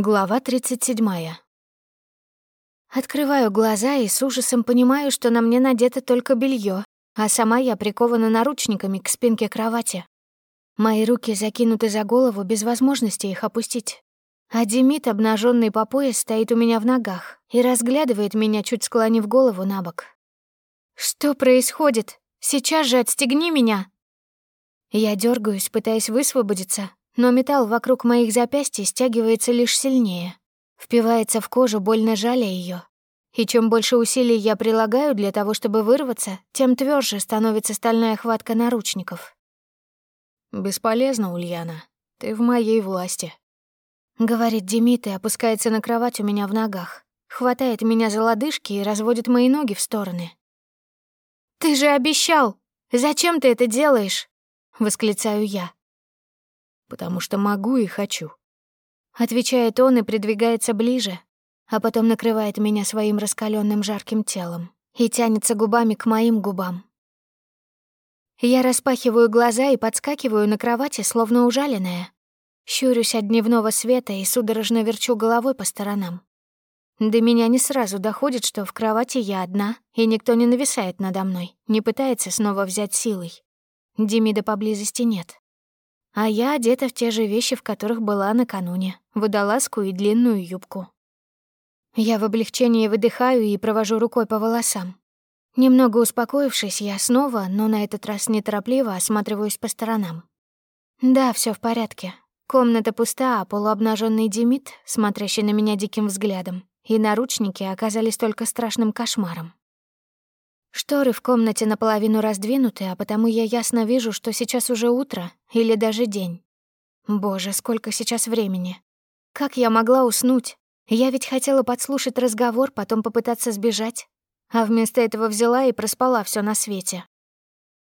Глава 37. Открываю глаза и с ужасом понимаю, что на мне надето только белье, а сама я прикована наручниками к спинке кровати. Мои руки закинуты за голову без возможности их опустить. А Демид, обнаженный по пояс, стоит у меня в ногах и разглядывает меня, чуть склонив голову на бок. «Что происходит? Сейчас же отстегни меня!» Я дергаюсь, пытаясь высвободиться, но металл вокруг моих запястий стягивается лишь сильнее. Впивается в кожу, больно жаля ее. И чем больше усилий я прилагаю для того, чтобы вырваться, тем тверже становится стальная хватка наручников. «Бесполезно, Ульяна. Ты в моей власти», — говорит Демид и опускается на кровать у меня в ногах, хватает меня за лодыжки и разводит мои ноги в стороны. «Ты же обещал! Зачем ты это делаешь?» — восклицаю я потому что могу и хочу. Отвечает он и придвигается ближе, а потом накрывает меня своим раскаленным жарким телом и тянется губами к моим губам. Я распахиваю глаза и подскакиваю на кровати, словно ужаленная. Щурюсь от дневного света и судорожно верчу головой по сторонам. До меня не сразу доходит, что в кровати я одна, и никто не нависает надо мной, не пытается снова взять силой. Демида поблизости нет. А я одета в те же вещи, в которых была накануне, водолазку и длинную юбку. Я в облегчении выдыхаю и провожу рукой по волосам. Немного успокоившись, я снова, но на этот раз неторопливо осматриваюсь по сторонам. Да, все в порядке. Комната пуста, а полуобнаженный Демид, смотрящий на меня диким взглядом, и наручники оказались только страшным кошмаром. Шторы в комнате наполовину раздвинуты, а потому я ясно вижу, что сейчас уже утро или даже день. Боже, сколько сейчас времени. Как я могла уснуть? Я ведь хотела подслушать разговор, потом попытаться сбежать. А вместо этого взяла и проспала все на свете.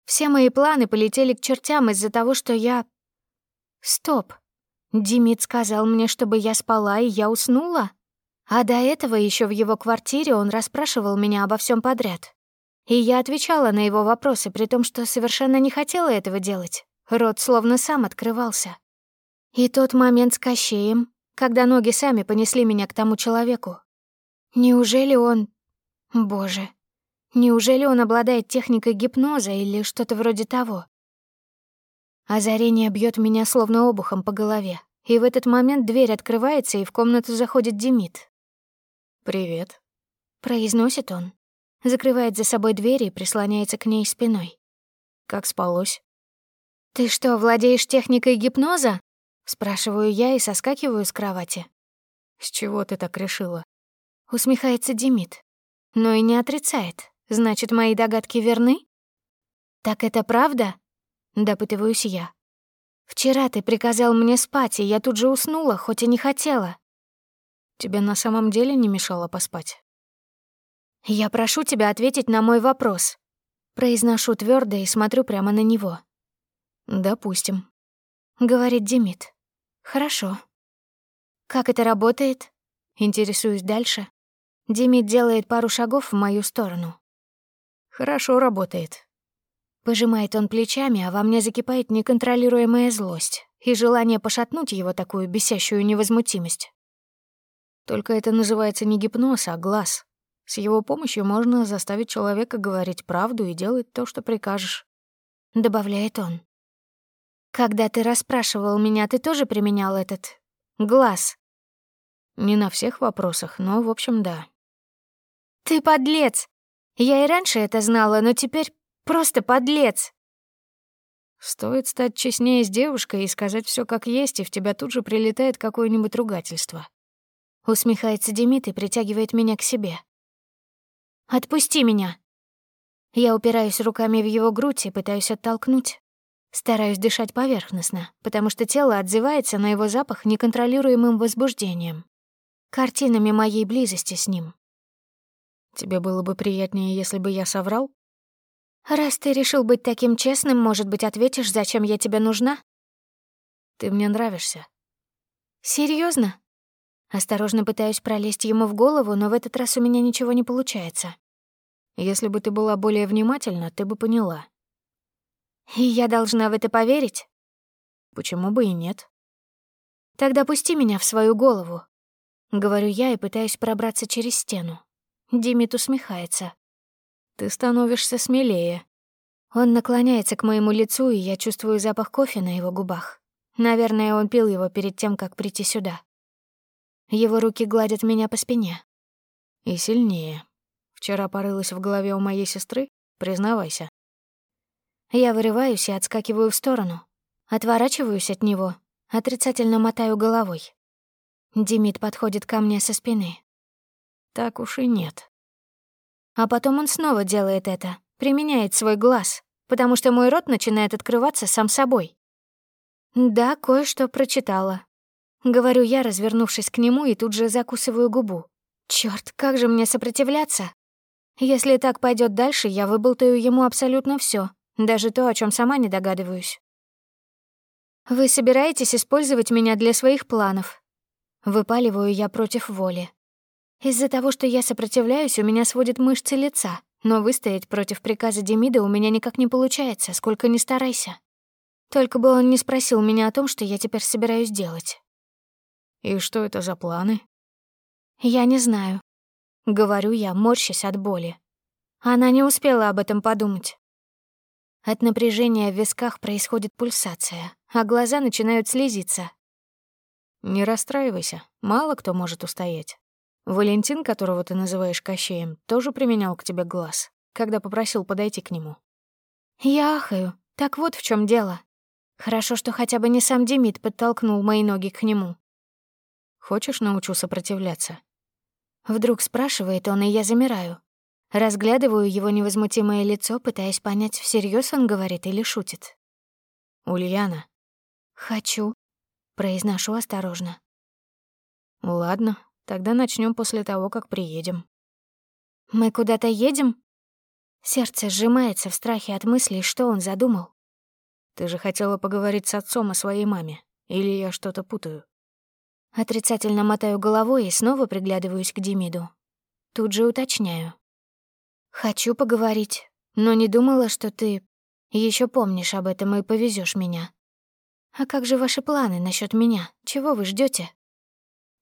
Все мои планы полетели к чертям из-за того, что я... Стоп. Димит сказал мне, чтобы я спала, и я уснула? А до этого еще в его квартире он расспрашивал меня обо всем подряд. И я отвечала на его вопросы, при том, что совершенно не хотела этого делать. Рот словно сам открывался. И тот момент с Кощеем, когда ноги сами понесли меня к тому человеку. Неужели он... Боже, неужели он обладает техникой гипноза или что-то вроде того? Озарение бьет меня словно обухом по голове, и в этот момент дверь открывается, и в комнату заходит Демид. «Привет», — произносит он закрывает за собой дверь и прислоняется к ней спиной. «Как спалось?» «Ты что, владеешь техникой гипноза?» Спрашиваю я и соскакиваю с кровати. «С чего ты так решила?» Усмехается Демид. Но и не отрицает. Значит, мои догадки верны? «Так это правда?» Допытываюсь я. «Вчера ты приказал мне спать, и я тут же уснула, хоть и не хотела». «Тебе на самом деле не мешало поспать?» «Я прошу тебя ответить на мой вопрос». Произношу твердо и смотрю прямо на него. «Допустим», — говорит Демид. «Хорошо». «Как это работает?» Интересуюсь дальше. Демид делает пару шагов в мою сторону. «Хорошо работает». Пожимает он плечами, а во мне закипает неконтролируемая злость и желание пошатнуть его такую бесящую невозмутимость. Только это называется не гипноз, а глаз. С его помощью можно заставить человека говорить правду и делать то, что прикажешь», — добавляет он. «Когда ты расспрашивал меня, ты тоже применял этот глаз?» «Не на всех вопросах, но, в общем, да». «Ты подлец! Я и раньше это знала, но теперь просто подлец!» Стоит стать честнее с девушкой и сказать все как есть, и в тебя тут же прилетает какое-нибудь ругательство. Усмехается Демид и притягивает меня к себе. Отпусти меня!» Я упираюсь руками в его грудь и пытаюсь оттолкнуть. Стараюсь дышать поверхностно, потому что тело отзывается на его запах неконтролируемым возбуждением. Картинами моей близости с ним. «Тебе было бы приятнее, если бы я соврал?» «Раз ты решил быть таким честным, может быть, ответишь, зачем я тебе нужна?» «Ты мне нравишься». Серьезно? Осторожно пытаюсь пролезть ему в голову, но в этот раз у меня ничего не получается. Если бы ты была более внимательна, ты бы поняла. И я должна в это поверить? Почему бы и нет? Тогда пусти меня в свою голову. — говорю я и пытаюсь пробраться через стену. Димит усмехается. «Ты становишься смелее». Он наклоняется к моему лицу, и я чувствую запах кофе на его губах. Наверное, он пил его перед тем, как прийти сюда. Его руки гладят меня по спине. И сильнее. Вчера порылась в голове у моей сестры? Признавайся. Я вырываюсь и отскакиваю в сторону. Отворачиваюсь от него, отрицательно мотаю головой. Димит подходит ко мне со спины. Так уж и нет. А потом он снова делает это, применяет свой глаз, потому что мой рот начинает открываться сам собой. Да, кое-что прочитала. Говорю я, развернувшись к нему, и тут же закусываю губу. Чёрт, как же мне сопротивляться? Если так пойдет дальше, я выболтаю ему абсолютно все, даже то, о чем сама не догадываюсь. Вы собираетесь использовать меня для своих планов? Выпаливаю я против воли. Из-за того, что я сопротивляюсь, у меня сводит мышцы лица, но выстоять против приказа Демида у меня никак не получается, сколько ни старайся. Только бы он не спросил меня о том, что я теперь собираюсь делать. «И что это за планы?» «Я не знаю», — говорю я, морщась от боли. Она не успела об этом подумать. От напряжения в висках происходит пульсация, а глаза начинают слезиться. «Не расстраивайся, мало кто может устоять. Валентин, которого ты называешь Кощеем, тоже применял к тебе глаз, когда попросил подойти к нему». Я ахаю. Так вот в чем дело. Хорошо, что хотя бы не сам Демид подтолкнул мои ноги к нему. Хочешь, научу сопротивляться?» Вдруг спрашивает он, и я замираю. Разглядываю его невозмутимое лицо, пытаясь понять, всерьез он говорит или шутит. «Ульяна». «Хочу», — произношу осторожно. «Ладно, тогда начнем после того, как приедем». «Мы куда-то едем?» Сердце сжимается в страхе от мыслей, что он задумал. «Ты же хотела поговорить с отцом о своей маме. Или я что-то путаю?» Отрицательно мотаю головой и снова приглядываюсь к Демиду. Тут же уточняю. «Хочу поговорить, но не думала, что ты еще помнишь об этом и повезешь меня. А как же ваши планы насчет меня? Чего вы ждете?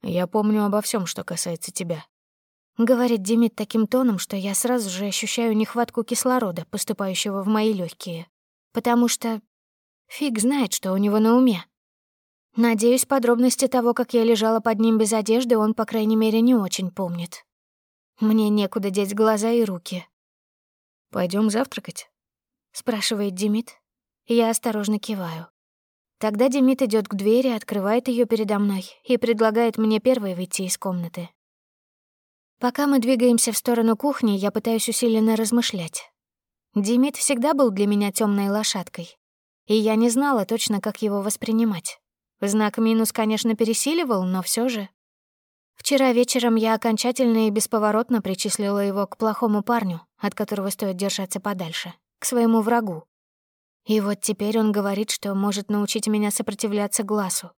«Я помню обо всем, что касается тебя», — говорит Демид таким тоном, что я сразу же ощущаю нехватку кислорода, поступающего в мои легкие, потому что фиг знает, что у него на уме. Надеюсь, подробности того, как я лежала под ним без одежды, он, по крайней мере, не очень помнит. Мне некуда деть глаза и руки. Пойдем завтракать?» — спрашивает Демид. Я осторожно киваю. Тогда Демид идет к двери, открывает ее передо мной и предлагает мне первой выйти из комнаты. Пока мы двигаемся в сторону кухни, я пытаюсь усиленно размышлять. Демид всегда был для меня темной лошадкой, и я не знала точно, как его воспринимать. Знак минус, конечно, пересиливал, но все же. Вчера вечером я окончательно и бесповоротно причислила его к плохому парню, от которого стоит держаться подальше, к своему врагу. И вот теперь он говорит, что может научить меня сопротивляться глазу.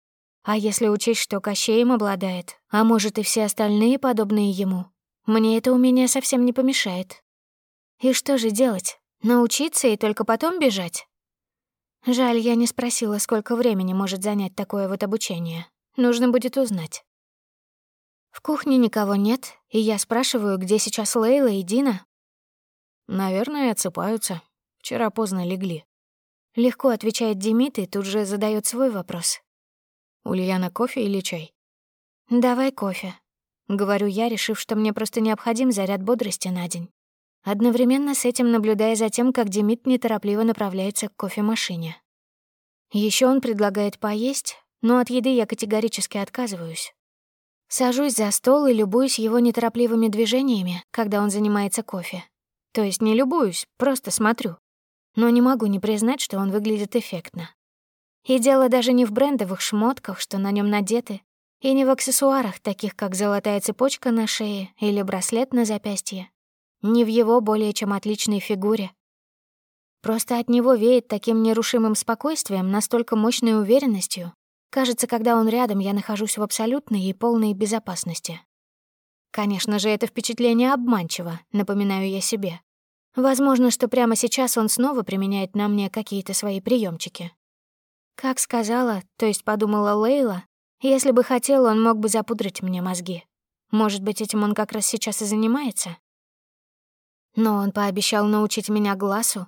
А если учесть, что Кощеем обладает, а может и все остальные, подобные ему, мне это у меня совсем не помешает. И что же делать? Научиться и только потом бежать? Жаль, я не спросила, сколько времени может занять такое вот обучение. Нужно будет узнать. В кухне никого нет, и я спрашиваю, где сейчас Лейла и Дина. «Наверное, отсыпаются. Вчера поздно легли». Легко отвечает Демид и тут же задает свой вопрос. «Ульяна, кофе или чай?» «Давай кофе», — говорю я, решив, что мне просто необходим заряд бодрости на день одновременно с этим наблюдая за тем, как Демид неторопливо направляется к кофемашине. Еще он предлагает поесть, но от еды я категорически отказываюсь. Сажусь за стол и любуюсь его неторопливыми движениями, когда он занимается кофе. То есть не любуюсь, просто смотрю. Но не могу не признать, что он выглядит эффектно. И дело даже не в брендовых шмотках, что на нем надеты, и не в аксессуарах, таких как золотая цепочка на шее или браслет на запястье, не в его более чем отличной фигуре. Просто от него веет таким нерушимым спокойствием, настолько мощной уверенностью. Кажется, когда он рядом, я нахожусь в абсолютной и полной безопасности. Конечно же, это впечатление обманчиво, напоминаю я себе. Возможно, что прямо сейчас он снова применяет на мне какие-то свои приемчики. Как сказала, то есть подумала Лейла, Если бы хотел, он мог бы запудрить мне мозги. Может быть, этим он как раз сейчас и занимается? Но он пообещал научить меня глазу.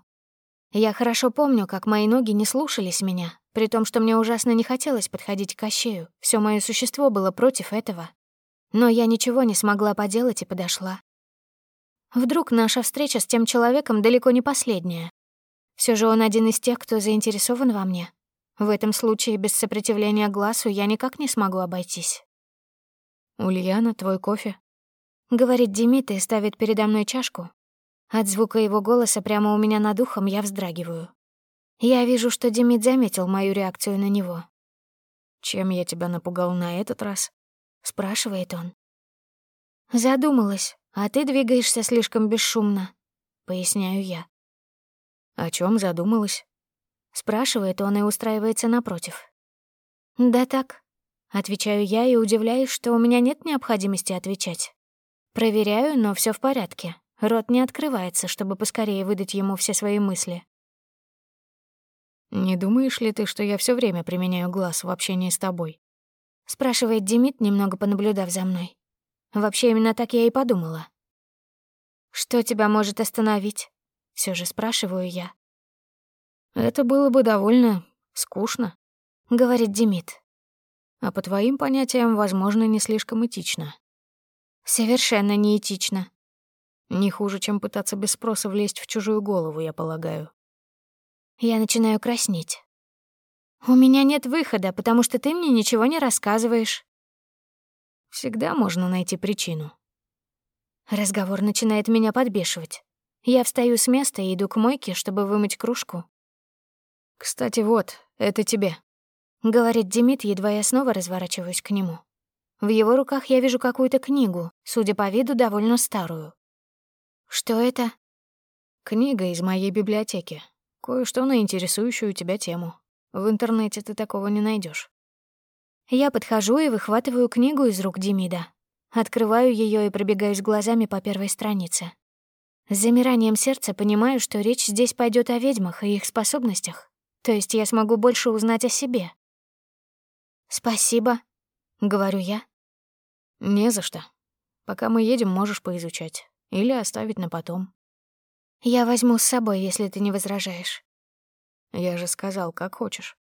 Я хорошо помню, как мои ноги не слушались меня, при том, что мне ужасно не хотелось подходить к Кощею. Всё моё существо было против этого. Но я ничего не смогла поделать и подошла. Вдруг наша встреча с тем человеком далеко не последняя. Все же он один из тех, кто заинтересован во мне. В этом случае без сопротивления глазу я никак не смогу обойтись. «Ульяна, твой кофе?» — говорит Демид и ставит передо мной чашку. От звука его голоса прямо у меня над ухом я вздрагиваю. Я вижу, что Демид заметил мою реакцию на него. «Чем я тебя напугал на этот раз?» — спрашивает он. «Задумалась, а ты двигаешься слишком бесшумно», — поясняю я. «О чем задумалась?» Спрашивает он и устраивается напротив. «Да так», — отвечаю я и удивляюсь, что у меня нет необходимости отвечать. Проверяю, но все в порядке. Рот не открывается, чтобы поскорее выдать ему все свои мысли. «Не думаешь ли ты, что я все время применяю глаз в общении с тобой?» — спрашивает Демид, немного понаблюдав за мной. Вообще, именно так я и подумала. «Что тебя может остановить?» — все же спрашиваю я. «Это было бы довольно скучно», — говорит Демид. «А по твоим понятиям, возможно, не слишком этично». «Совершенно неэтично». «Не хуже, чем пытаться без спроса влезть в чужую голову, я полагаю». Я начинаю краснеть. «У меня нет выхода, потому что ты мне ничего не рассказываешь». Всегда можно найти причину. Разговор начинает меня подбешивать. Я встаю с места и иду к мойке, чтобы вымыть кружку. «Кстати, вот, это тебе», — говорит Демид, едва я снова разворачиваюсь к нему. В его руках я вижу какую-то книгу, судя по виду, довольно старую. «Что это?» «Книга из моей библиотеки. Кое-что на интересующую тебя тему. В интернете ты такого не найдешь. Я подхожу и выхватываю книгу из рук Демида. Открываю ее и пробегаюсь глазами по первой странице. С замиранием сердца понимаю, что речь здесь пойдет о ведьмах и их способностях. То есть я смогу больше узнать о себе. «Спасибо», — говорю я. «Не за что. Пока мы едем, можешь поизучать. Или оставить на потом». «Я возьму с собой, если ты не возражаешь». «Я же сказал, как хочешь».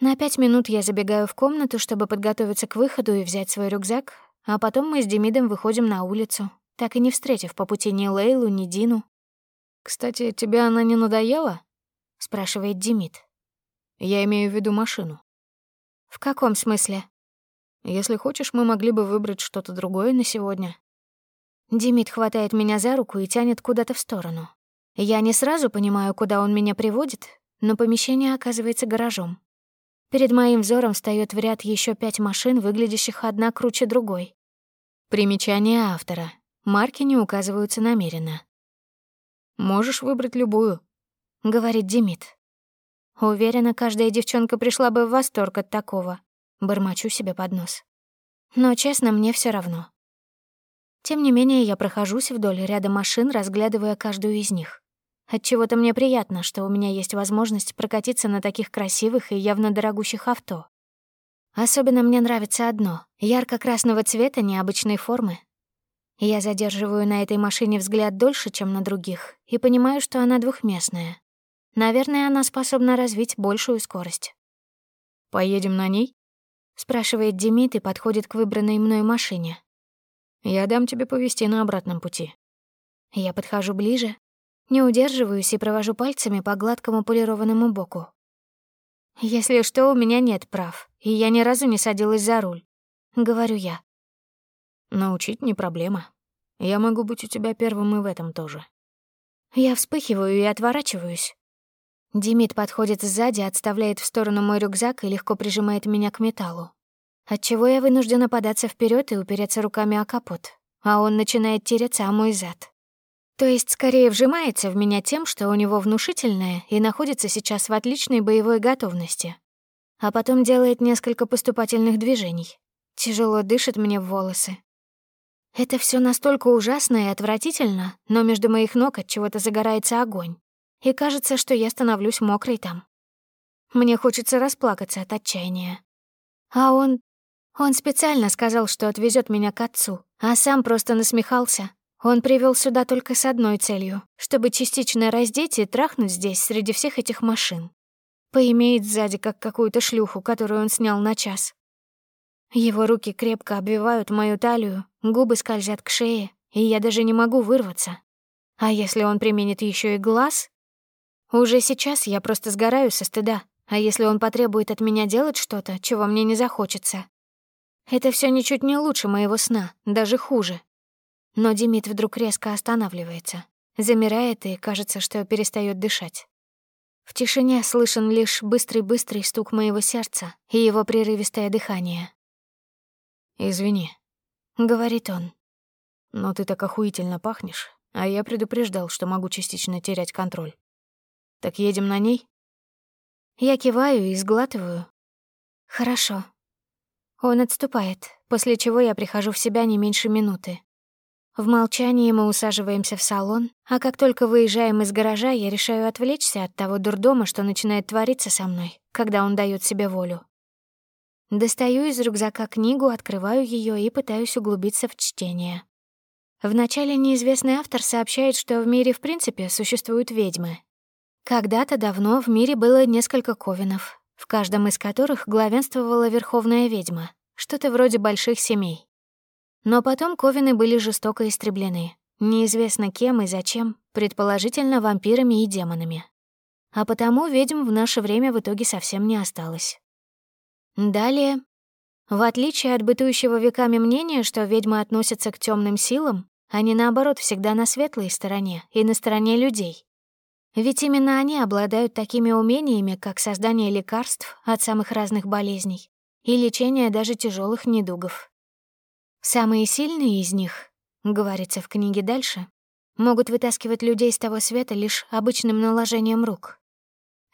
На пять минут я забегаю в комнату, чтобы подготовиться к выходу и взять свой рюкзак, а потом мы с Демидом выходим на улицу, так и не встретив по пути ни Лейлу, ни Дину. «Кстати, тебе она не надоела?» — спрашивает Демид. «Я имею в виду машину». «В каком смысле?» «Если хочешь, мы могли бы выбрать что-то другое на сегодня». Демид хватает меня за руку и тянет куда-то в сторону. Я не сразу понимаю, куда он меня приводит, но помещение оказывается гаражом. Перед моим взором встаёт в ряд еще пять машин, выглядящих одна круче другой. Примечание автора. Марки не указываются намеренно. «Можешь выбрать любую», — говорит Демид. Уверена, каждая девчонка пришла бы в восторг от такого. Бормочу себе под нос. Но, честно, мне все равно. Тем не менее, я прохожусь вдоль ряда машин, разглядывая каждую из них. Отчего-то мне приятно, что у меня есть возможность прокатиться на таких красивых и явно дорогущих авто. Особенно мне нравится одно — ярко-красного цвета необычной формы. Я задерживаю на этой машине взгляд дольше, чем на других, и понимаю, что она двухместная. Наверное, она способна развить большую скорость. «Поедем на ней?» — спрашивает Демид и подходит к выбранной мной машине. «Я дам тебе повезти на обратном пути». Я подхожу ближе, не удерживаюсь и провожу пальцами по гладкому полированному боку. «Если что, у меня нет прав, и я ни разу не садилась за руль», — говорю я. «Научить не проблема. Я могу быть у тебя первым и в этом тоже». Я вспыхиваю и отворачиваюсь. Димит подходит сзади, отставляет в сторону мой рюкзак и легко прижимает меня к металлу. Отчего я вынуждена податься вперед и упереться руками о капот, а он начинает тереться о мой зад. То есть скорее вжимается в меня тем, что у него внушительное и находится сейчас в отличной боевой готовности. А потом делает несколько поступательных движений. Тяжело дышит мне в волосы. Это все настолько ужасно и отвратительно, но между моих ног от чего-то загорается огонь и кажется, что я становлюсь мокрой там. Мне хочется расплакаться от отчаяния. А он... Он специально сказал, что отвезет меня к отцу, а сам просто насмехался. Он привел сюда только с одной целью, чтобы частично раздеть и трахнуть здесь среди всех этих машин. Поимеет сзади, как какую-то шлюху, которую он снял на час. Его руки крепко обвивают мою талию, губы скользят к шее, и я даже не могу вырваться. А если он применит еще и глаз? Уже сейчас я просто сгораю со стыда, а если он потребует от меня делать что-то, чего мне не захочется? Это все ничуть не лучше моего сна, даже хуже. Но Демид вдруг резко останавливается, замирает и кажется, что перестает дышать. В тишине слышен лишь быстрый-быстрый стук моего сердца и его прерывистое дыхание. «Извини», — говорит он. «Но ты так охуительно пахнешь, а я предупреждал, что могу частично терять контроль. Так едем на ней?» Я киваю и сглатываю. «Хорошо». Он отступает, после чего я прихожу в себя не меньше минуты. В молчании мы усаживаемся в салон, а как только выезжаем из гаража, я решаю отвлечься от того дурдома, что начинает твориться со мной, когда он дает себе волю. Достаю из рюкзака книгу, открываю ее и пытаюсь углубиться в чтение. Вначале неизвестный автор сообщает, что в мире в принципе существуют ведьмы. Когда-то давно в мире было несколько ковенов, в каждом из которых главенствовала верховная ведьма, что-то вроде больших семей. Но потом ковины были жестоко истреблены, неизвестно кем и зачем, предположительно вампирами и демонами. А потому ведьм в наше время в итоге совсем не осталось. Далее, в отличие от бытующего веками мнения, что ведьмы относятся к темным силам, они, наоборот, всегда на светлой стороне и на стороне людей. Ведь именно они обладают такими умениями, как создание лекарств от самых разных болезней и лечение даже тяжелых недугов. Самые сильные из них, говорится в книге дальше, могут вытаскивать людей с того света лишь обычным наложением рук.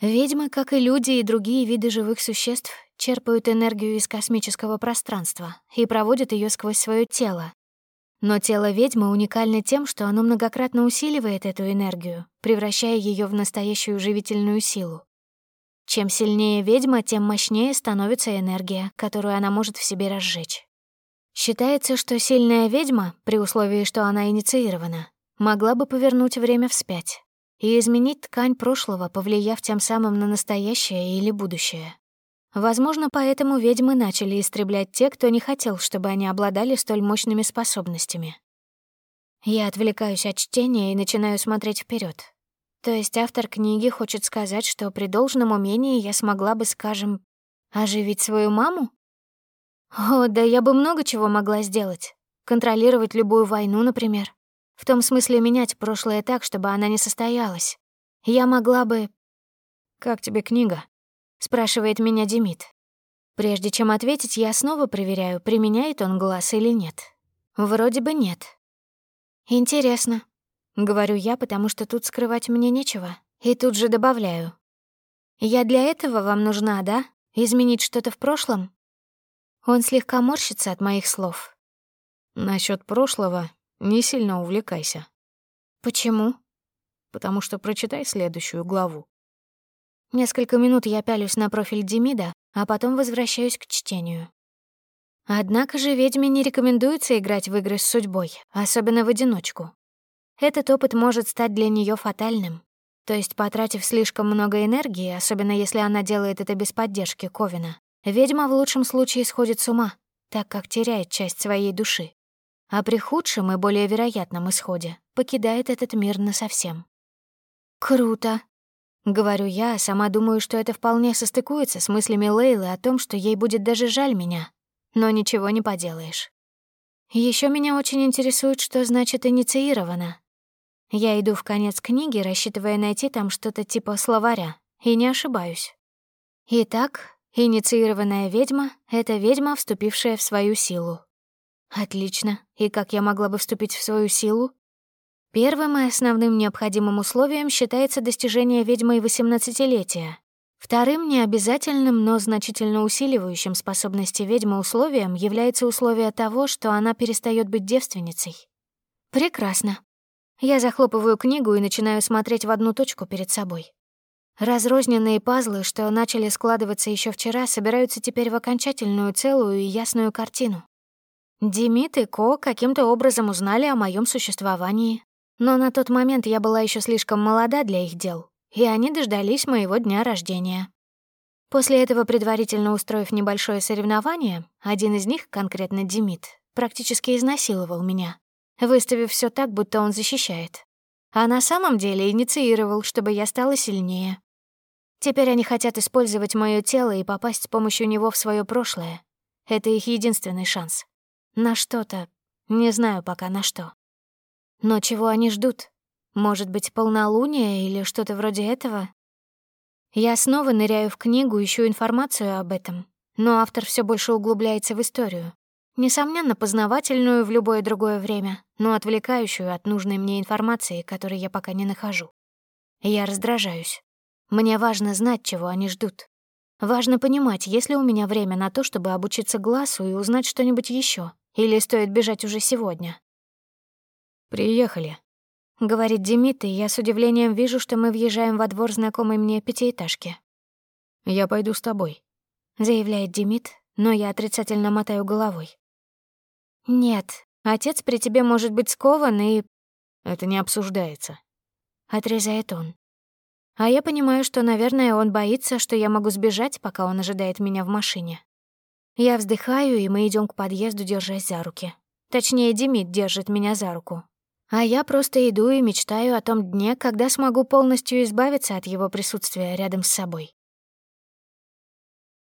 Ведьмы, как и люди и другие виды живых существ, черпают энергию из космического пространства и проводят ее сквозь свое тело. Но тело ведьмы уникально тем, что оно многократно усиливает эту энергию, превращая ее в настоящую живительную силу. Чем сильнее ведьма, тем мощнее становится энергия, которую она может в себе разжечь. Считается, что сильная ведьма, при условии, что она инициирована, могла бы повернуть время вспять и изменить ткань прошлого, повлияв тем самым на настоящее или будущее. Возможно, поэтому ведьмы начали истреблять те, кто не хотел, чтобы они обладали столь мощными способностями. Я отвлекаюсь от чтения и начинаю смотреть вперед. То есть автор книги хочет сказать, что при должном умении я смогла бы, скажем, оживить свою маму? О, да я бы много чего могла сделать. Контролировать любую войну, например. В том смысле менять прошлое так, чтобы она не состоялась. Я могла бы... «Как тебе книга?» Спрашивает меня Демид. Прежде чем ответить, я снова проверяю, применяет он глаз или нет. Вроде бы нет. Интересно, говорю я, потому что тут скрывать мне нечего, и тут же добавляю. Я для этого вам нужна, да? Изменить что-то в прошлом? Он слегка морщится от моих слов. Насчет прошлого не сильно увлекайся. Почему? Потому что прочитай следующую главу. Несколько минут я пялюсь на профиль Демида, а потом возвращаюсь к чтению. Однако же ведьме не рекомендуется играть в игры с судьбой, особенно в одиночку. Этот опыт может стать для нее фатальным. То есть, потратив слишком много энергии, особенно если она делает это без поддержки Ковина, ведьма в лучшем случае сходит с ума, так как теряет часть своей души. А при худшем и более вероятном исходе покидает этот мир насовсем. «Круто», Говорю я, сама думаю, что это вполне состыкуется с мыслями Лейлы о том, что ей будет даже жаль меня. Но ничего не поделаешь. Еще меня очень интересует, что значит «инициировано». Я иду в конец книги, рассчитывая найти там что-то типа словаря, и не ошибаюсь. Итак, инициированная ведьма — это ведьма, вступившая в свою силу. Отлично. И как я могла бы вступить в свою силу? Первым и основным необходимым условием считается достижение ведьмой 18-летия. Вторым необязательным, но значительно усиливающим способности ведьмы условием является условие того, что она перестает быть девственницей. Прекрасно. Я захлопываю книгу и начинаю смотреть в одну точку перед собой. Разрозненные пазлы, что начали складываться еще вчера, собираются теперь в окончательную целую и ясную картину. Демид и Ко каким-то образом узнали о моем существовании, но на тот момент я была еще слишком молода для их дел, и они дождались моего дня рождения. После этого, предварительно устроив небольшое соревнование, один из них, конкретно Демид, практически изнасиловал меня, выставив все так, будто он защищает. А на самом деле инициировал, чтобы я стала сильнее. Теперь они хотят использовать мое тело и попасть с помощью него в свое прошлое. Это их единственный шанс. На что-то. Не знаю пока на что. Но чего они ждут? Может быть, полнолуние или что-то вроде этого? Я снова ныряю в книгу, ищу информацию об этом, но автор все больше углубляется в историю. Несомненно, познавательную в любое другое время, но отвлекающую от нужной мне информации, которой я пока не нахожу. Я раздражаюсь. Мне важно знать, чего они ждут. Важно понимать, есть ли у меня время на то, чтобы обучиться глазу и узнать что-нибудь еще, или стоит бежать уже сегодня. «Приехали», — говорит Демид, и я с удивлением вижу, что мы въезжаем во двор знакомой мне пятиэтажки. «Я пойду с тобой», — заявляет Демид, но я отрицательно мотаю головой. «Нет, отец при тебе может быть скован и...» «Это не обсуждается», — отрезает он. А я понимаю, что, наверное, он боится, что я могу сбежать, пока он ожидает меня в машине. Я вздыхаю, и мы идем к подъезду, держась за руки. Точнее, Демид держит меня за руку. А я просто иду и мечтаю о том дне, когда смогу полностью избавиться от его присутствия рядом с собой.